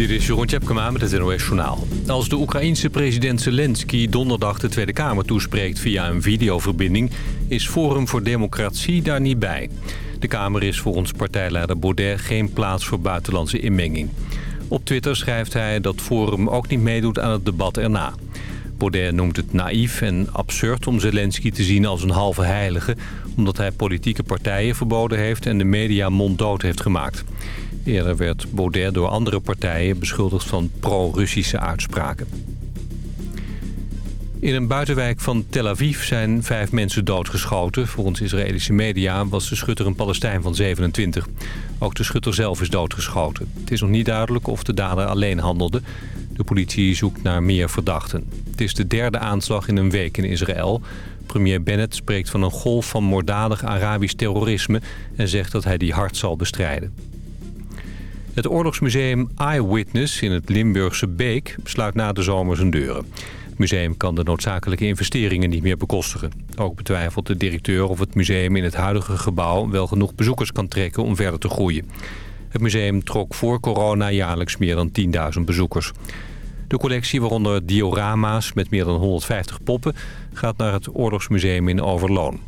Dit is Jeroen Tjepkema met het NOS Journaal. Als de Oekraïense president Zelensky donderdag de Tweede Kamer toespreekt via een videoverbinding... is Forum voor Democratie daar niet bij. De Kamer is volgens partijleider Baudet geen plaats voor buitenlandse inmenging. Op Twitter schrijft hij dat Forum ook niet meedoet aan het debat erna. Baudet noemt het naïef en absurd om Zelensky te zien als een halve heilige... omdat hij politieke partijen verboden heeft en de media monddood heeft gemaakt. Eerder werd Baudet door andere partijen beschuldigd van pro-Russische uitspraken. In een buitenwijk van Tel Aviv zijn vijf mensen doodgeschoten. Volgens Israëlische media was de schutter een Palestijn van 27. Ook de schutter zelf is doodgeschoten. Het is nog niet duidelijk of de dader alleen handelde. De politie zoekt naar meer verdachten. Het is de derde aanslag in een week in Israël. Premier Bennett spreekt van een golf van moorddadig Arabisch terrorisme... en zegt dat hij die hard zal bestrijden. Het oorlogsmuseum Eyewitness in het Limburgse Beek sluit na de zomer zijn deuren. Het museum kan de noodzakelijke investeringen niet meer bekostigen. Ook betwijfelt de directeur of het museum in het huidige gebouw wel genoeg bezoekers kan trekken om verder te groeien. Het museum trok voor corona jaarlijks meer dan 10.000 bezoekers. De collectie, waaronder diorama's met meer dan 150 poppen, gaat naar het Oorlogsmuseum in Overloon.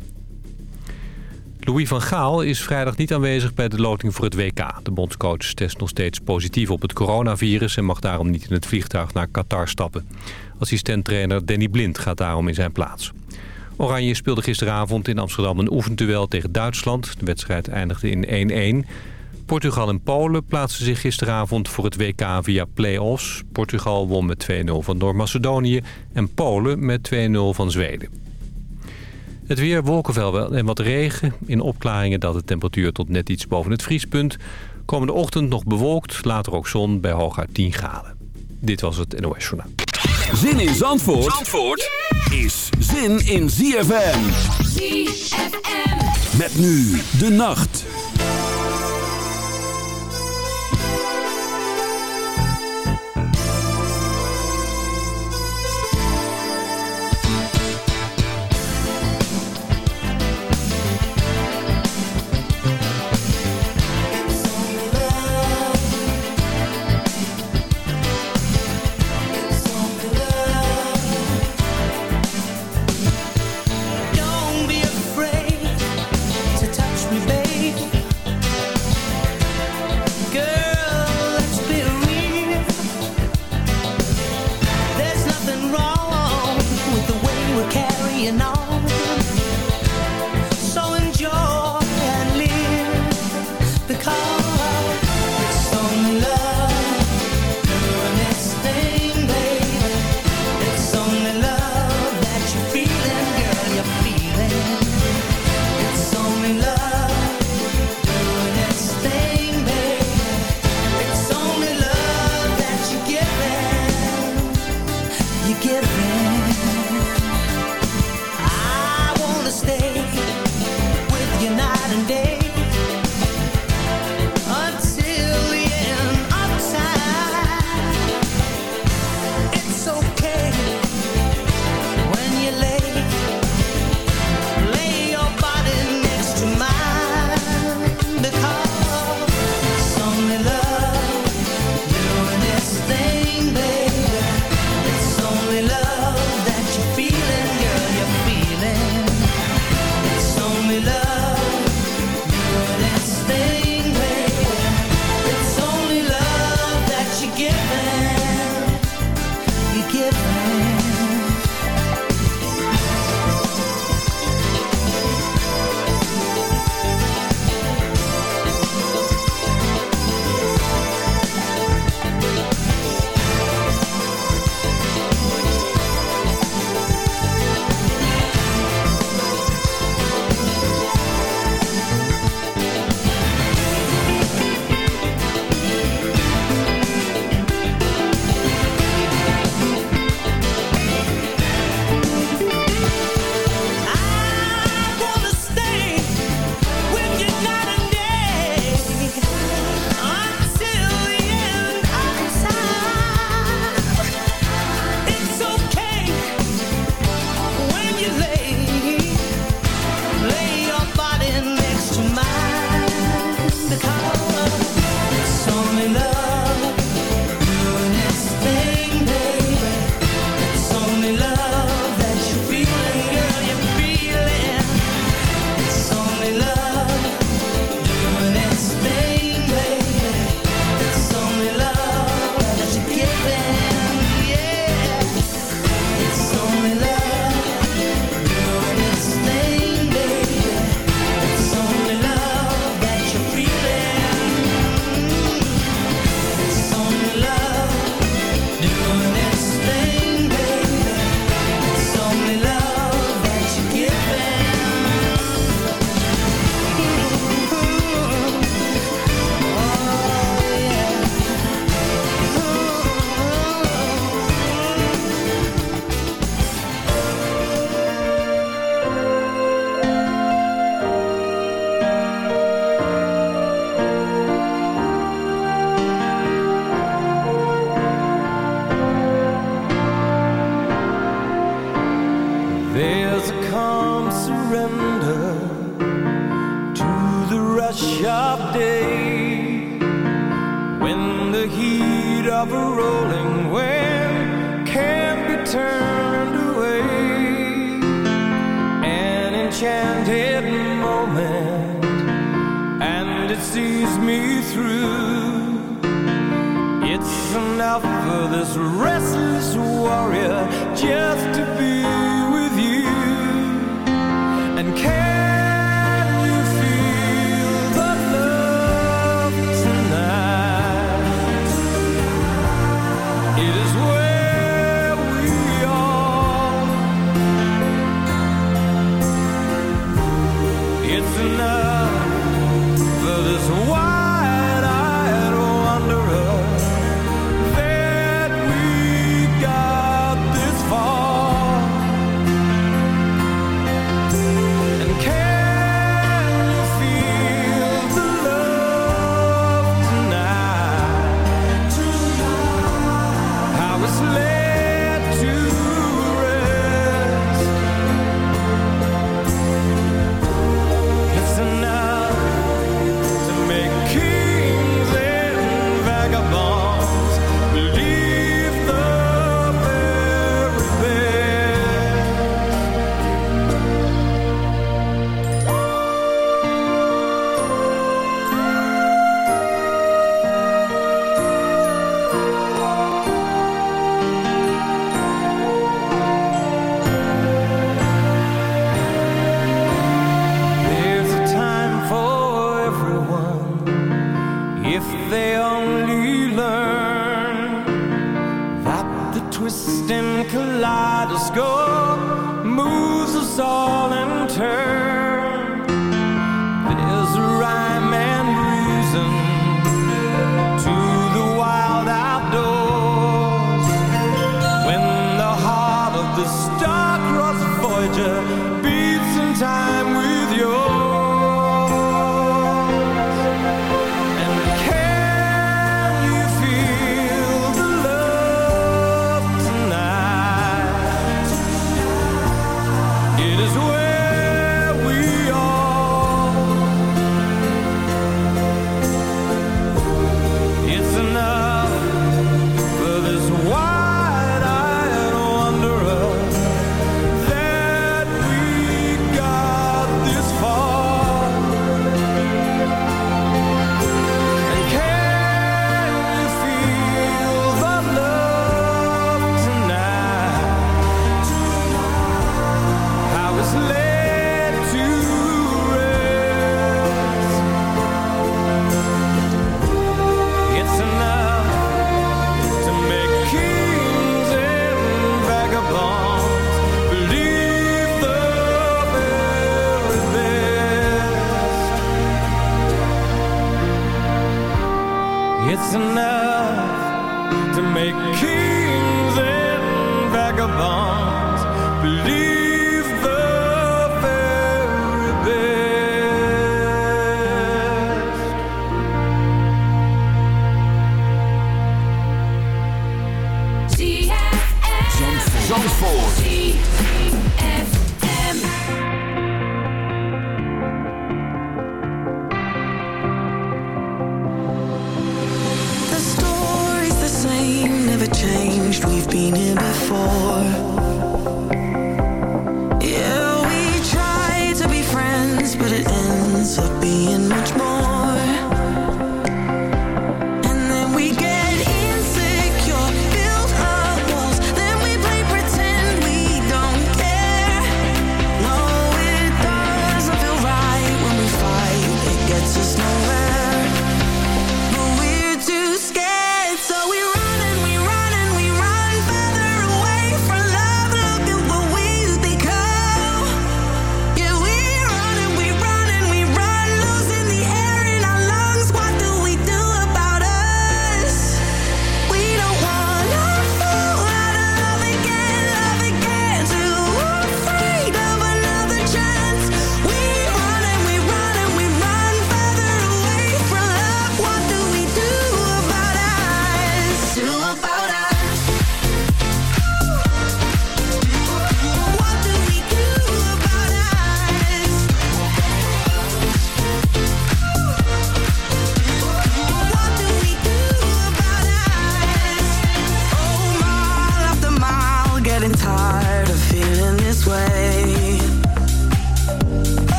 Louis van Gaal is vrijdag niet aanwezig bij de loting voor het WK. De bondscoach test nog steeds positief op het coronavirus... en mag daarom niet in het vliegtuig naar Qatar stappen. Assistenttrainer Danny Blind gaat daarom in zijn plaats. Oranje speelde gisteravond in Amsterdam een oefenduel tegen Duitsland. De wedstrijd eindigde in 1-1. Portugal en Polen plaatsten zich gisteravond voor het WK via play-offs. Portugal won met 2-0 van Noord-Macedonië en Polen met 2-0 van Zweden. Het weer, wolkenvel en wat regen. In opklaringen dat de temperatuur tot net iets boven het vriespunt. Komende ochtend nog bewolkt, later ook zon bij hooguit 10 graden. Dit was het NOS Journaal. Zin in Zandvoort, Zandvoort is zin in ZFM. ZFM. Met nu de nacht.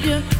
need you.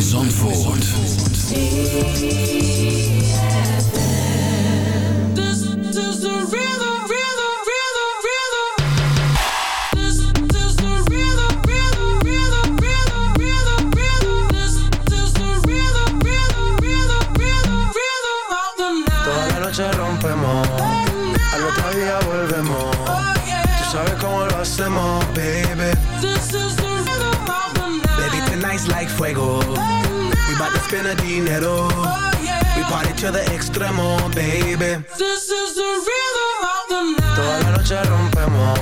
van Zandvoort. This, this the rhythm. rompemos. Al otro día volvemos. Oh, yeah. Tú sabes het lo baby. Fuego. We bout to spend a dinero. We party to the extremo, baby. This is the rhythm of the night. Toda la noche rompemos,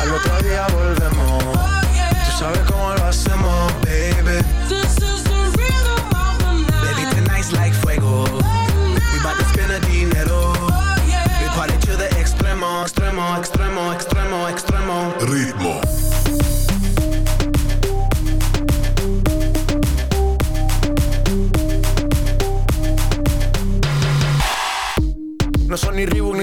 al otro día volvemos. Tú sabes cómo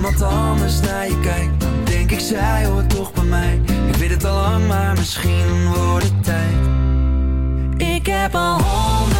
iemand anders naar je kijkt, denk ik zij hoort toch bij mij. Ik weet het al lang, maar misschien wordt het tijd. Ik heb al honderd.